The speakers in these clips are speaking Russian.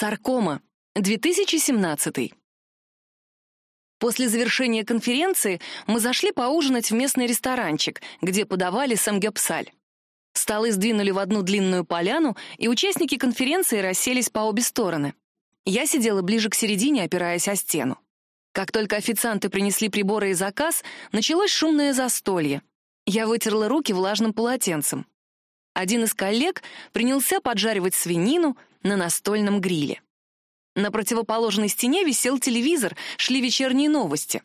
Саркома, 2017. После завершения конференции мы зашли поужинать в местный ресторанчик, где подавали самгёпсаль. Столы сдвинули в одну длинную поляну, и участники конференции расселись по обе стороны. Я сидела ближе к середине, опираясь о стену. Как только официанты принесли приборы и заказ, началось шумное застолье. Я вытерла руки влажным полотенцем. Один из коллег принялся поджаривать свинину на настольном гриле. На противоположной стене висел телевизор, шли вечерние новости.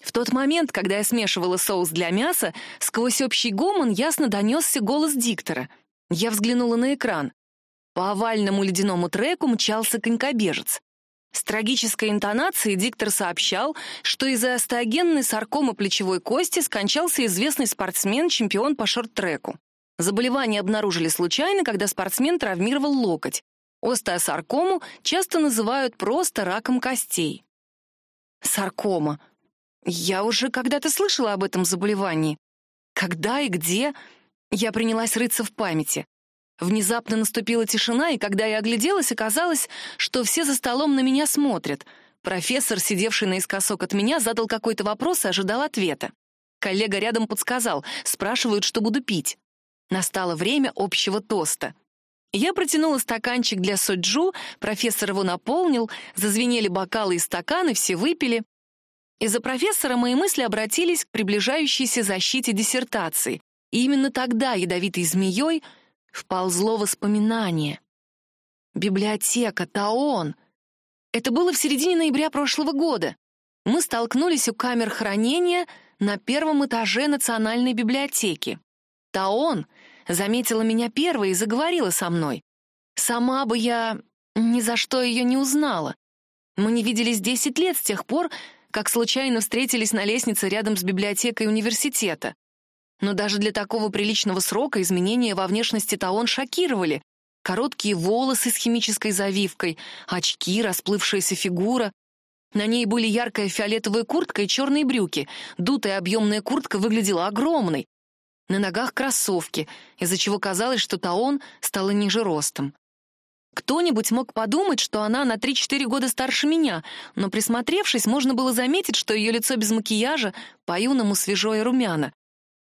В тот момент, когда я смешивала соус для мяса, сквозь общий гомон ясно донесся голос диктора. Я взглянула на экран. По овальному ледяному треку мчался конькобежец. С трагической интонацией диктор сообщал, что из-за остеогенной саркомы плечевой кости скончался известный спортсмен-чемпион по шорт-треку. Заболевание обнаружили случайно, когда спортсмен травмировал локоть. Остеосаркому часто называют просто раком костей. Саркома. Я уже когда-то слышала об этом заболевании. Когда и где? Я принялась рыться в памяти. Внезапно наступила тишина, и когда я огляделась, оказалось, что все за столом на меня смотрят. Профессор, сидевший наискосок от меня, задал какой-то вопрос и ожидал ответа. Коллега рядом подсказал, спрашивают, что буду пить. Настало время общего тоста. Я протянула стаканчик для соджу, профессор его наполнил, зазвенели бокалы и стаканы, все выпили. Из-за профессора мои мысли обратились к приближающейся защите диссертации, и именно тогда ядовитой змеей вползло воспоминание. Библиотека, Таон. Это было в середине ноября прошлого года. Мы столкнулись у камер хранения на первом этаже Национальной библиотеки. Таон заметила меня первой и заговорила со мной. Сама бы я ни за что ее не узнала. Мы не виделись десять лет с тех пор, как случайно встретились на лестнице рядом с библиотекой университета. Но даже для такого приличного срока изменения во внешности Таон шокировали. Короткие волосы с химической завивкой, очки, расплывшаяся фигура. На ней были яркая фиолетовая куртка и черные брюки. Дутая объемная куртка выглядела огромной, на ногах кроссовки, из-за чего казалось, что Таон стала ниже ростом. Кто-нибудь мог подумать, что она на 3-4 года старше меня, но присмотревшись, можно было заметить, что ее лицо без макияжа по-юному свежо и румяно.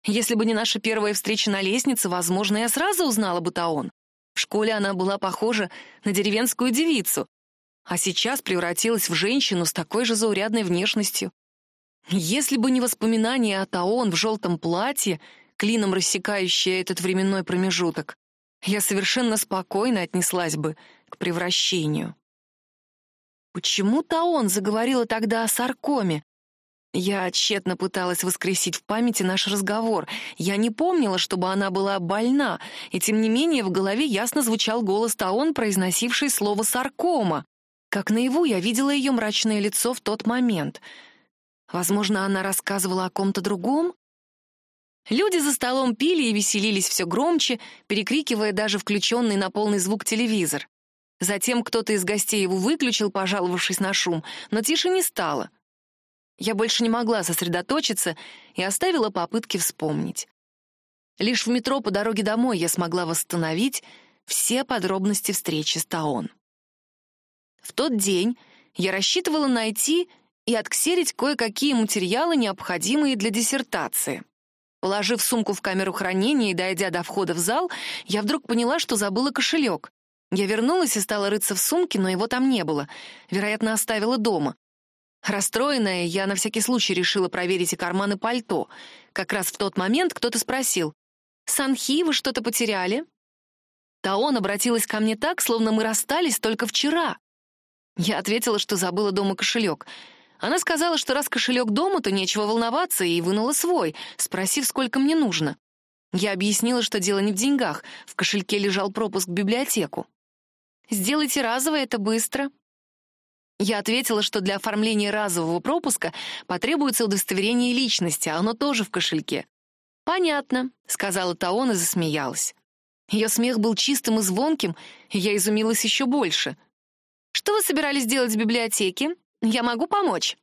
Если бы не наша первая встреча на лестнице, возможно, я сразу узнала бы Таон. В школе она была похожа на деревенскую девицу, а сейчас превратилась в женщину с такой же заурядной внешностью. Если бы не воспоминания о Таон в желтом платье клином рассекающая этот временной промежуток, я совершенно спокойно отнеслась бы к превращению. Почему-то он заговорила тогда о саркоме. Я тщетно пыталась воскресить в памяти наш разговор. Я не помнила, чтобы она была больна, и тем не менее в голове ясно звучал голос Таон, произносивший слово «саркома». Как наяву я видела ее мрачное лицо в тот момент. Возможно, она рассказывала о ком-то другом? Люди за столом пили и веселились все громче, перекрикивая даже включенный на полный звук телевизор. Затем кто-то из гостей его выключил, пожаловавшись на шум, но тише не стало. Я больше не могла сосредоточиться и оставила попытки вспомнить. Лишь в метро по дороге домой я смогла восстановить все подробности встречи с Таон. В тот день я рассчитывала найти и отксерить кое-какие материалы, необходимые для диссертации. Положив сумку в камеру хранения и дойдя до входа в зал, я вдруг поняла, что забыла кошелек. Я вернулась и стала рыться в сумке, но его там не было. Вероятно, оставила дома. Расстроенная, я на всякий случай решила проверить и карманы пальто. Как раз в тот момент кто-то спросил, «Санхи, вы что-то потеряли?» Таон обратилась ко мне так, словно мы расстались только вчера. Я ответила, что забыла дома кошелек — она сказала, что раз кошелек дома, то нечего волноваться, и вынула свой, спросив, сколько мне нужно. Я объяснила, что дело не в деньгах, в кошельке лежал пропуск в библиотеку. «Сделайте разовое, это быстро». Я ответила, что для оформления разового пропуска потребуется удостоверение личности, а оно тоже в кошельке. «Понятно», — сказала Таон и засмеялась. Ее смех был чистым и звонким, и я изумилась еще больше. «Что вы собирались делать в библиотеке?» Я могу помочь?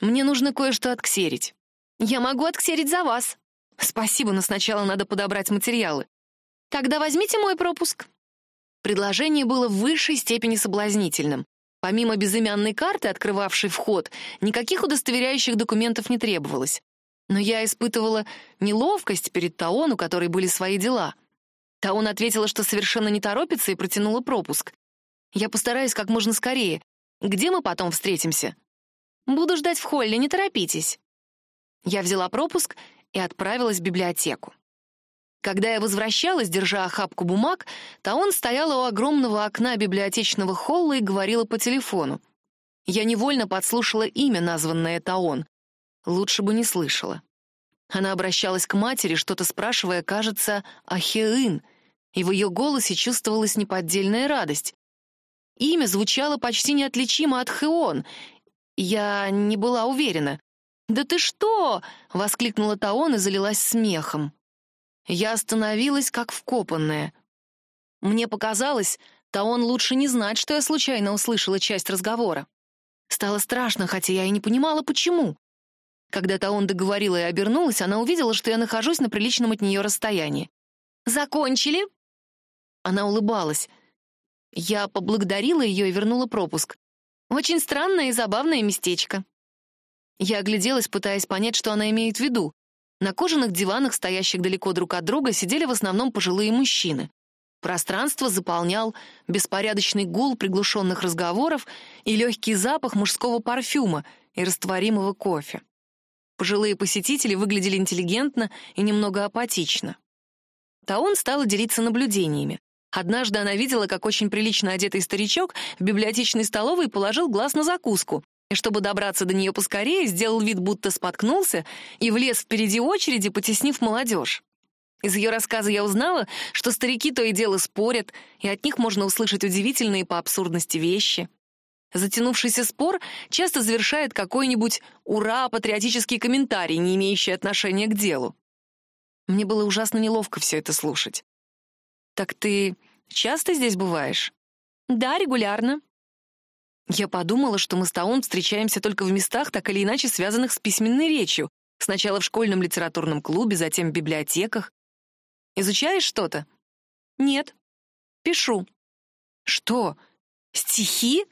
Мне нужно кое-что отксерить. Я могу отксерить за вас. Спасибо, но сначала надо подобрать материалы. Тогда возьмите мой пропуск. Предложение было в высшей степени соблазнительным. Помимо безымянной карты, открывавшей вход, никаких удостоверяющих документов не требовалось. Но я испытывала неловкость перед Таон, у которой были свои дела. Таон ответила, что совершенно не торопится, и протянула пропуск. Я постараюсь как можно скорее. Где мы потом встретимся? Буду ждать в холле, не торопитесь. Я взяла пропуск и отправилась в библиотеку. Когда я возвращалась, держа охапку бумаг, Таон стояла у огромного окна библиотечного холла и говорила по телефону. Я невольно подслушала имя, названное Таон. Лучше бы не слышала. Она обращалась к матери, что-то спрашивая, кажется, о Хеын, и в ее голосе чувствовалась неподдельная радость. Имя звучало почти неотличимо от Хеон. Я не была уверена. «Да ты что?» — воскликнула Таон и залилась смехом. Я остановилась, как вкопанная. Мне показалось, Таон лучше не знать, что я случайно услышала часть разговора. Стало страшно, хотя я и не понимала, почему. Когда Таон договорила и обернулась, она увидела, что я нахожусь на приличном от нее расстоянии. «Закончили?» Она улыбалась. Я поблагодарила ее и вернула пропуск. «Очень странное и забавное местечко». Я огляделась, пытаясь понять, что она имеет в виду. На кожаных диванах, стоящих далеко друг от друга, сидели в основном пожилые мужчины. Пространство заполнял беспорядочный гул приглушенных разговоров и легкий запах мужского парфюма и растворимого кофе. Пожилые посетители выглядели интеллигентно и немного апатично. Таон стала делиться наблюдениями. Однажды она видела, как очень прилично одетый старичок в библиотечной столовой положил глаз на закуску, и чтобы добраться до нее поскорее, сделал вид, будто споткнулся и влез впереди очереди, потеснив молодежь. Из ее рассказа я узнала, что старики то и дело спорят, и от них можно услышать удивительные по абсурдности вещи. Затянувшийся спор часто завершает какой-нибудь «ура» патриотический комментарий, не имеющий отношения к делу. Мне было ужасно неловко все это слушать. «Так ты часто здесь бываешь?» «Да, регулярно». Я подумала, что мы с Таун встречаемся только в местах, так или иначе связанных с письменной речью. Сначала в школьном литературном клубе, затем в библиотеках. «Изучаешь что-то?» «Нет». «Пишу». «Что? Стихи?»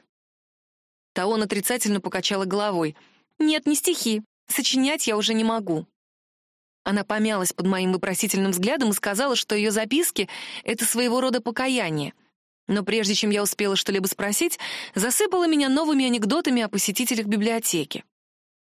Таон отрицательно покачала головой. «Нет, не стихи. Сочинять я уже не могу». Она помялась под моим вопросительным взглядом и сказала, что ее записки — это своего рода покаяние. Но прежде чем я успела что-либо спросить, засыпала меня новыми анекдотами о посетителях библиотеки.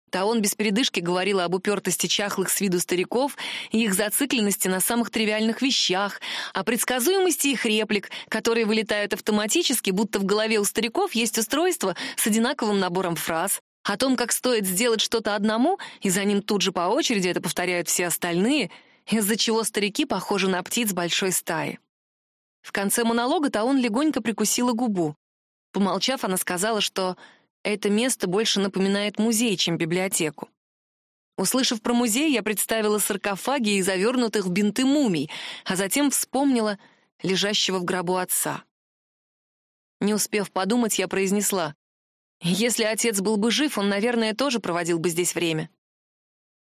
Таон без передышки говорила об упертости чахлых с виду стариков и их зацикленности на самых тривиальных вещах, о предсказуемости их реплик, которые вылетают автоматически, будто в голове у стариков есть устройство с одинаковым набором фраз, о том, как стоит сделать что-то одному, и за ним тут же по очереди это повторяют все остальные, из-за чего старики похожи на птиц большой стаи. В конце монолога Таон легонько прикусила губу. Помолчав, она сказала, что это место больше напоминает музей, чем библиотеку. Услышав про музей, я представила саркофаги и завернутых в бинты мумий, а затем вспомнила лежащего в гробу отца. Не успев подумать, я произнесла. «Если отец был бы жив, он, наверное, тоже проводил бы здесь время».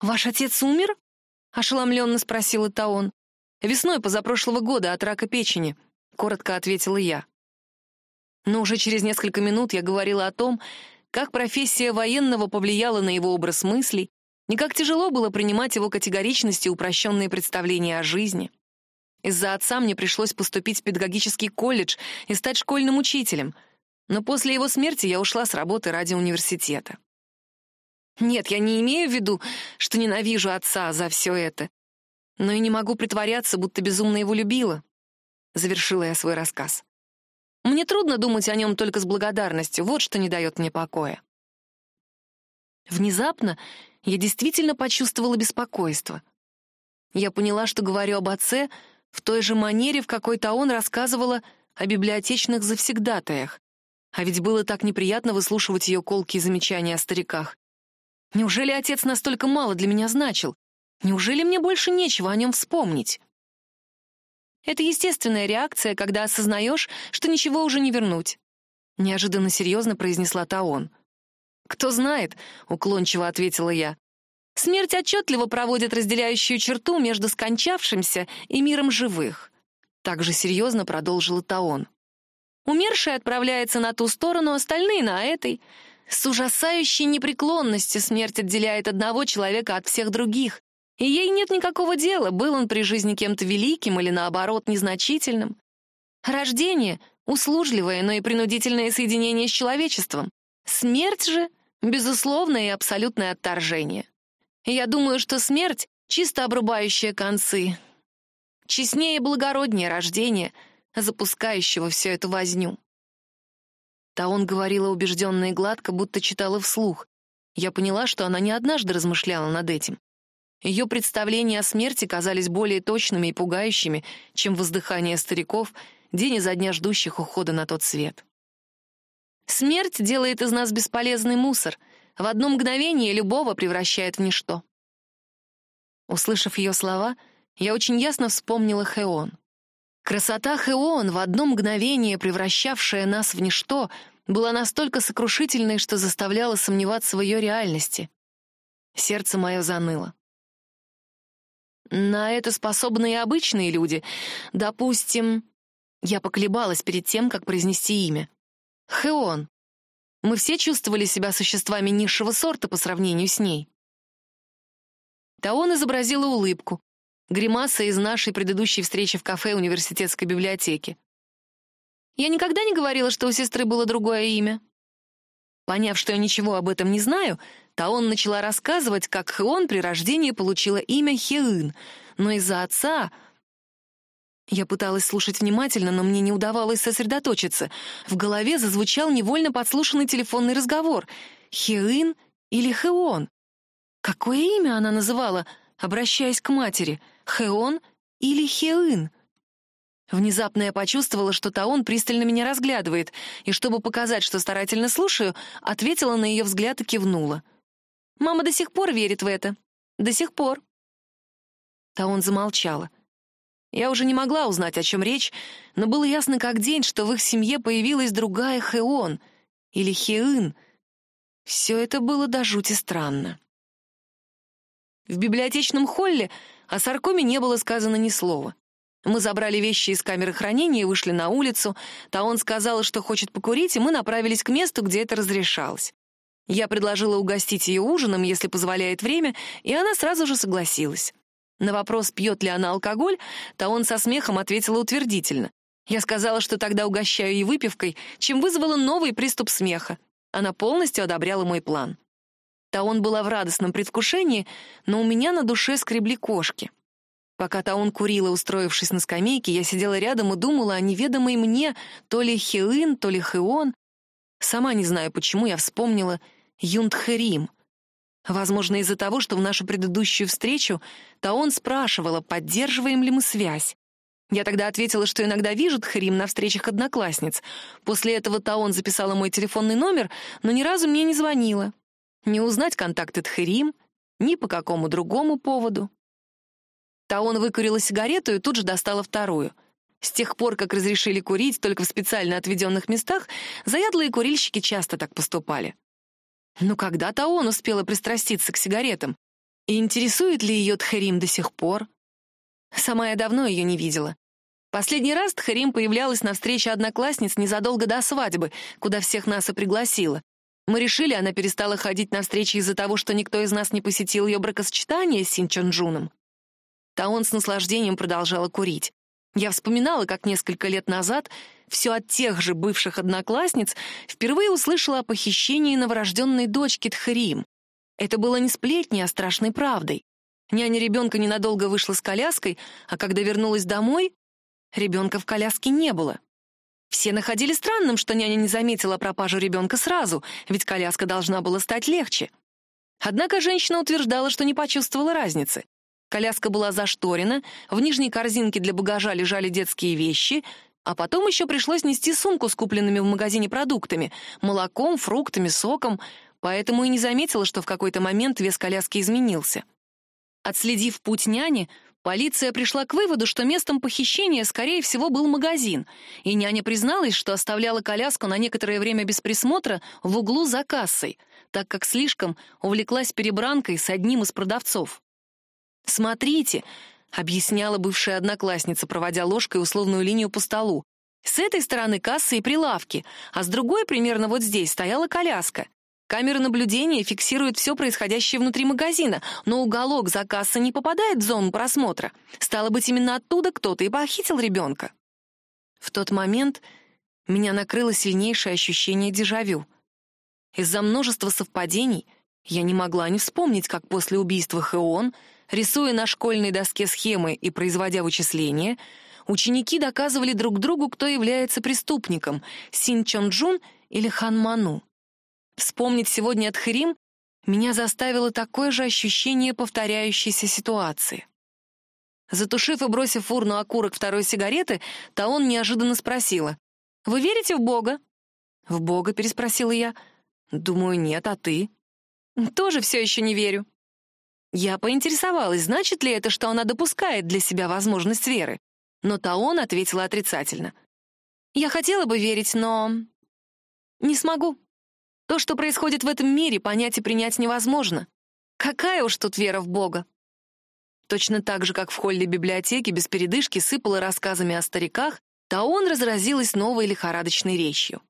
«Ваш отец умер?» — ошеломленно спросила Таон. «Весной позапрошлого года от рака печени», — коротко ответила я. Но уже через несколько минут я говорила о том, как профессия военного повлияла на его образ мыслей, и как тяжело было принимать его категоричность и упрощенные представления о жизни. Из-за отца мне пришлось поступить в педагогический колледж и стать школьным учителем, но после его смерти я ушла с работы ради университета. Нет, я не имею в виду, что ненавижу отца за все это, но и не могу притворяться, будто безумно его любила. Завершила я свой рассказ. Мне трудно думать о нем только с благодарностью, вот что не дает мне покоя. Внезапно я действительно почувствовала беспокойство. Я поняла, что говорю об отце в той же манере, в какой-то он рассказывала о библиотечных завсегдатаях. А ведь было так неприятно выслушивать ее колкие замечания о стариках. Неужели отец настолько мало для меня значил? Неужели мне больше нечего о нем вспомнить? Это естественная реакция, когда осознаешь, что ничего уже не вернуть. Неожиданно серьезно произнесла Таон. «Кто знает», — уклончиво ответила я. «Смерть отчетливо проводит разделяющую черту между скончавшимся и миром живых». Так же серьезно продолжила Таон. Умерший отправляется на ту сторону, остальные — на этой. С ужасающей непреклонностью смерть отделяет одного человека от всех других. И ей нет никакого дела, был он при жизни кем-то великим или, наоборот, незначительным. Рождение — услужливое, но и принудительное соединение с человечеством. Смерть же — безусловное и абсолютное отторжение. Я думаю, что смерть — чисто обрубающая концы. Честнее и благороднее рождение, запускающего всю эту возню. Таон говорила убежденно и гладко, будто читала вслух. Я поняла, что она не однажды размышляла над этим. Ее представления о смерти казались более точными и пугающими, чем воздыхание стариков, день изо дня ждущих ухода на тот свет. Смерть делает из нас бесполезный мусор, в одно мгновение любого превращает в ничто. Услышав ее слова, я очень ясно вспомнила Хеон. Красота Хеон, в одно мгновение превращавшая нас в ничто, была настолько сокрушительной, что заставляла сомневаться в ее реальности. Сердце мое заныло. На это способны и обычные люди. Допустим, я поколебалась перед тем, как произнести имя. Хеон. Мы все чувствовали себя существами низшего сорта по сравнению с ней. Таон изобразила улыбку. Гримаса из нашей предыдущей встречи в кафе университетской библиотеки. Я никогда не говорила, что у сестры было другое имя. Поняв, что я ничего об этом не знаю, Таон начала рассказывать, как Хеон при рождении получила имя Хеын, но из-за отца... Я пыталась слушать внимательно, но мне не удавалось сосредоточиться. В голове зазвучал невольно подслушанный телефонный разговор. Хеын или Хеон? Какое имя она называла, обращаясь к матери? Хеон или Хеын? Внезапно я почувствовала, что Таон пристально меня разглядывает, и чтобы показать, что старательно слушаю, ответила на ее взгляд и кивнула. Мама до сих пор верит в это. До сих пор. Таон замолчала. Я уже не могла узнать, о чем речь, но было ясно как день, что в их семье появилась другая Хеон или Хеын. Все это было до жути странно. В библиотечном холле о Саркоме не было сказано ни слова. Мы забрали вещи из камеры хранения и вышли на улицу. Таон сказала, что хочет покурить, и мы направились к месту, где это разрешалось. Я предложила угостить ее ужином, если позволяет время, и она сразу же согласилась. На вопрос, пьет ли она алкоголь, Таон со смехом ответила утвердительно. Я сказала, что тогда угощаю ей выпивкой, чем вызвала новый приступ смеха. Она полностью одобряла мой план. Таон была в радостном предвкушении, но у меня на душе скребли кошки. Пока Таун курила, устроившись на скамейке, я сидела рядом и думала о неведомой мне то ли Хеын, то ли Хеон. Сама не знаю, почему я вспомнила Юнтхерим. Возможно, из-за того, что в нашу предыдущую встречу Таон спрашивала, поддерживаем ли мы связь. Я тогда ответила, что иногда вижу Тхарим на встречах одноклассниц. После этого Таон записала мой телефонный номер, но ни разу мне не звонила. Не узнать контакты Тхарим, ни по какому другому поводу. Таон выкурила сигарету и тут же достала вторую. С тех пор, как разрешили курить только в специально отведенных местах, заядлые курильщики часто так поступали. Но когда Таон успела пристраститься к сигаретам? И интересует ли ее Тхарим до сих пор? Сама я давно ее не видела. Последний раз Тхарим появлялась на встрече одноклассниц незадолго до свадьбы, куда всех нас и пригласила. Мы решили, она перестала ходить на встречи из-за того, что никто из нас не посетил ее бракосочетание с Син Чонджуном. Таон с наслаждением продолжала курить. Я вспоминала, как несколько лет назад все от тех же бывших одноклассниц впервые услышала о похищении новорожденной дочки Тхарим. Это было не сплетней, а страшной правдой. Няня ребенка ненадолго вышла с коляской, а когда вернулась домой, ребенка в коляске не было. Все находили странным, что няня не заметила пропажу ребенка сразу, ведь коляска должна была стать легче. Однако женщина утверждала, что не почувствовала разницы. Коляска была зашторена, в нижней корзинке для багажа лежали детские вещи, а потом еще пришлось нести сумку с купленными в магазине продуктами, молоком, фруктами, соком, поэтому и не заметила, что в какой-то момент вес коляски изменился. Отследив путь няни, полиция пришла к выводу, что местом похищения, скорее всего, был магазин, и няня призналась, что оставляла коляску на некоторое время без присмотра в углу за кассой, так как слишком увлеклась перебранкой с одним из продавцов. «Смотрите», — объясняла бывшая одноклассница, проводя ложкой условную линию по столу. С этой стороны кассы и прилавки, а с другой, примерно вот здесь, стояла коляска. Камеры наблюдения фиксируют все происходящее внутри магазина, но уголок за кассой не попадает в зону просмотра. Стало быть, именно оттуда кто-то и похитил ребенка. В тот момент меня накрыло сильнейшее ощущение дежавю. Из-за множества совпадений я не могла не вспомнить, как после убийства Хэон, рисуя на школьной доске схемы и производя вычисления, ученики доказывали друг другу, кто является преступником — Син Чон Джун или Хан Ману. Вспомнить сегодня от Хрим меня заставило такое же ощущение повторяющейся ситуации. Затушив и бросив в урну окурок второй сигареты, Таон неожиданно спросила. «Вы верите в Бога?» «В Бога?» — переспросила я. «Думаю, нет, а ты?» «Тоже все еще не верю». Я поинтересовалась, значит ли это, что она допускает для себя возможность веры. Но Таон ответила отрицательно. «Я хотела бы верить, но... не смогу. То, что происходит в этом мире, понять и принять невозможно. Какая уж тут вера в Бога? Точно так же, как в холле библиотеки без передышки сыпала рассказами о стариках, Таон разразилась новой лихорадочной речью.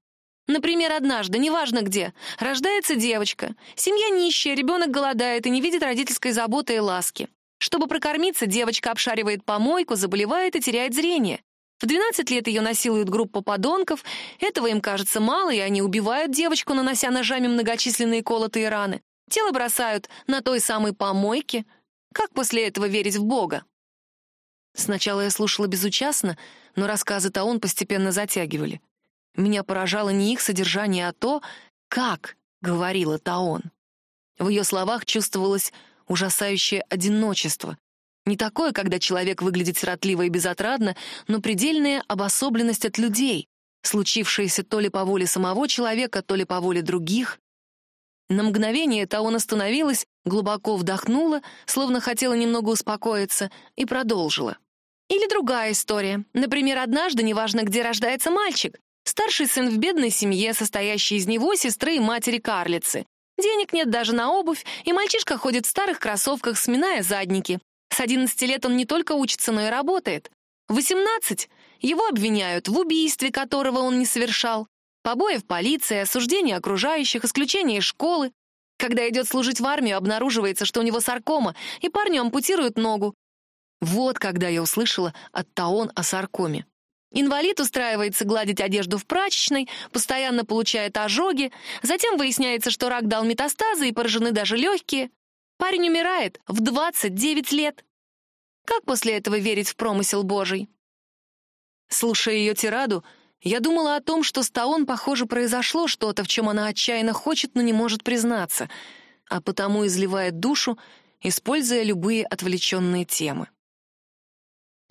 Например, однажды, неважно где, рождается девочка, семья нищая, ребенок голодает и не видит родительской заботы и ласки. Чтобы прокормиться, девочка обшаривает помойку, заболевает и теряет зрение. В 12 лет ее насилуют группа подонков, этого им кажется мало, и они убивают девочку, нанося ножами многочисленные колотые раны. Тело бросают на той самой помойке. Как после этого верить в Бога? Сначала я слушала безучастно, но рассказы Таон постепенно затягивали. Меня поражало не их содержание, а то, как говорила Таон. В ее словах чувствовалось ужасающее одиночество, не такое, когда человек выглядит сиротливо и безотрадно, но предельная обособленность от людей, случившаяся то ли по воле самого человека, то ли по воле других. На мгновение Таон остановилась, глубоко вдохнула, словно хотела немного успокоиться, и продолжила. Или другая история. Например, однажды, неважно где рождается мальчик, старший сын в бедной семье, состоящей из него, сестры и матери-карлицы. Денег нет даже на обувь, и мальчишка ходит в старых кроссовках, сминая задники. С 11 лет он не только учится, но и работает. В 18 его обвиняют в убийстве, которого он не совершал, побои в полиции, осуждение окружающих, исключение из школы. Когда идет служить в армию, обнаруживается, что у него саркома, и парню ампутируют ногу. Вот когда я услышала от Таон о саркоме. Инвалид устраивается гладить одежду в прачечной, постоянно получает ожоги, затем выясняется, что рак дал метастазы и поражены даже легкие. Парень умирает в 29 лет. Как после этого верить в промысел Божий? Слушая ее тираду, я думала о том, что с Таон, похоже, произошло что-то, в чем она отчаянно хочет, но не может признаться, а потому изливает душу, используя любые отвлеченные темы.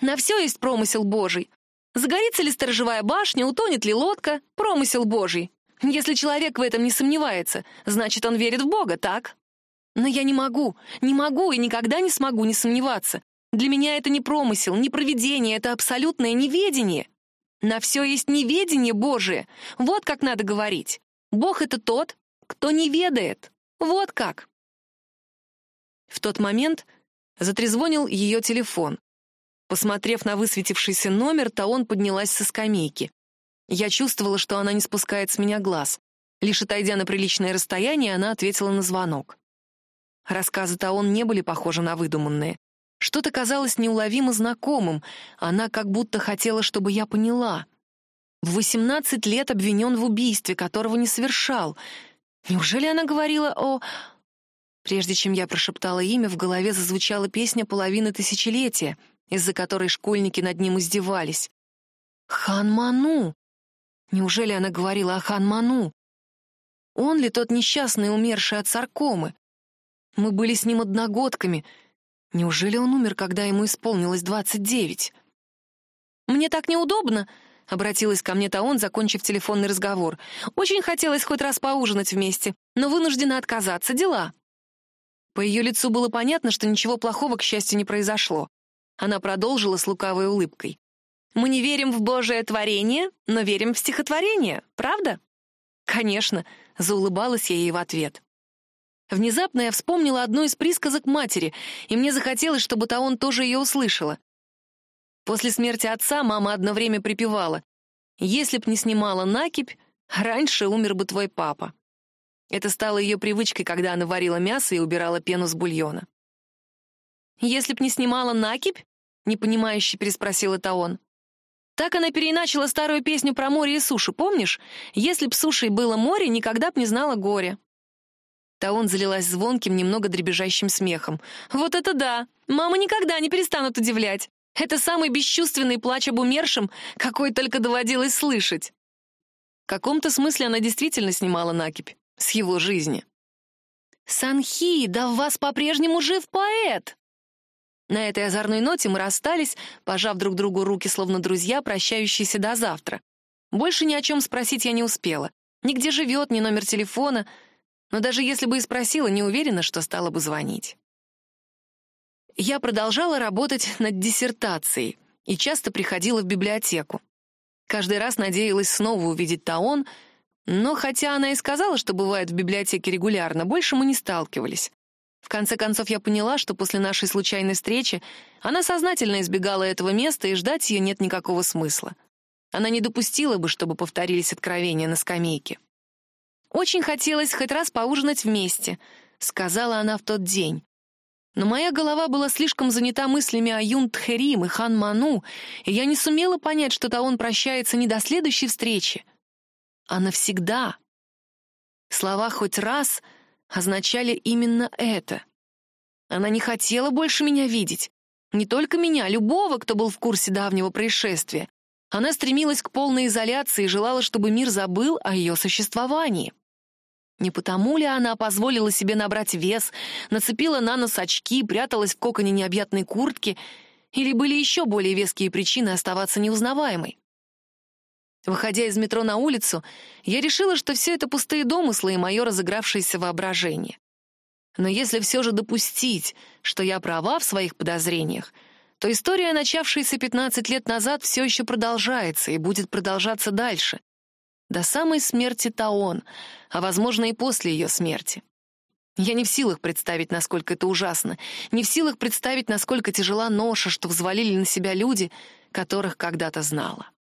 На все есть промысел Божий. Загорится ли сторожевая башня, утонет ли лодка — промысел Божий. Если человек в этом не сомневается, значит, он верит в Бога, так? Но я не могу, не могу и никогда не смогу не сомневаться. Для меня это не промысел, не провидение, это абсолютное неведение. На все есть неведение Божие. Вот как надо говорить. Бог — это тот, кто не ведает. Вот как. В тот момент затрезвонил ее телефон. Посмотрев на высветившийся номер, Таон поднялась со скамейки. Я чувствовала, что она не спускает с меня глаз. Лишь отойдя на приличное расстояние, она ответила на звонок. Рассказы Таон не были похожи на выдуманные. Что-то казалось неуловимо знакомым, она как будто хотела, чтобы я поняла. В 18 лет обвинен в убийстве, которого не совершал. Неужели она говорила о... Прежде чем я прошептала имя, в голове зазвучала песня половины тысячелетия, из-за которой школьники над ним издевались. «Хан Ману!» Неужели она говорила о Хан Ману? Он ли тот несчастный, умерший от саркомы? Мы были с ним одногодками. Неужели он умер, когда ему исполнилось двадцать девять? «Мне так неудобно», — обратилась ко мне Таон, закончив телефонный разговор. «Очень хотелось хоть раз поужинать вместе, но вынуждена отказаться. Дела». По ее лицу было понятно, что ничего плохого, к счастью, не произошло. Она продолжила с лукавой улыбкой. «Мы не верим в Божие творение, но верим в стихотворение, правда?» «Конечно», — заулыбалась я ей в ответ. Внезапно я вспомнила одну из присказок матери, и мне захотелось, чтобы Таон тоже ее услышала. После смерти отца мама одно время припевала Если б не снимала накипь, раньше умер бы твой папа. Это стало ее привычкой, когда она варила мясо и убирала пену с бульона. «Если б не снимала накипь?» — непонимающе переспросил это он. Так она переиначила старую песню про море и суши, помнишь? «Если б сушей было море, никогда б не знала горя». Таон залилась звонким, немного дребезжащим смехом. «Вот это да! Мама никогда не перестанут удивлять! Это самый бесчувственный плач об умершем, какой только доводилось слышать!» В каком-то смысле она действительно снимала накипь с его жизни. «Санхи, да в вас по-прежнему жив поэт!» На этой озорной ноте мы расстались, пожав друг другу руки, словно друзья, прощающиеся до завтра. Больше ни о чем спросить я не успела. Ни где живет, ни номер телефона. Но даже если бы и спросила, не уверена, что стала бы звонить. Я продолжала работать над диссертацией и часто приходила в библиотеку. Каждый раз надеялась снова увидеть Таон, но хотя она и сказала, что бывает в библиотеке регулярно, больше мы не сталкивались. В конце концов, я поняла, что после нашей случайной встречи она сознательно избегала этого места, и ждать ее нет никакого смысла. Она не допустила бы, чтобы повторились откровения на скамейке. «Очень хотелось хоть раз поужинать вместе», — сказала она в тот день. Но моя голова была слишком занята мыслями о Юн Тхерим и Хан Ману, и я не сумела понять, что-то он прощается не до следующей встречи, а навсегда. Слова «хоть раз» — означали именно это. Она не хотела больше меня видеть. Не только меня, любого, кто был в курсе давнего происшествия. Она стремилась к полной изоляции и желала, чтобы мир забыл о ее существовании. Не потому ли она позволила себе набрать вес, нацепила на нос очки, пряталась в коконе необъятной куртки, или были еще более веские причины оставаться неузнаваемой? Выходя из метро на улицу, я решила, что все это пустые домыслы и мое разыгравшееся воображение. Но если все же допустить, что я права в своих подозрениях, то история, начавшаяся 15 лет назад, все еще продолжается и будет продолжаться дальше. До самой смерти Таон, а, возможно, и после ее смерти. Я не в силах представить, насколько это ужасно, не в силах представить, насколько тяжела ноша, что взвалили на себя люди, которых когда-то знала.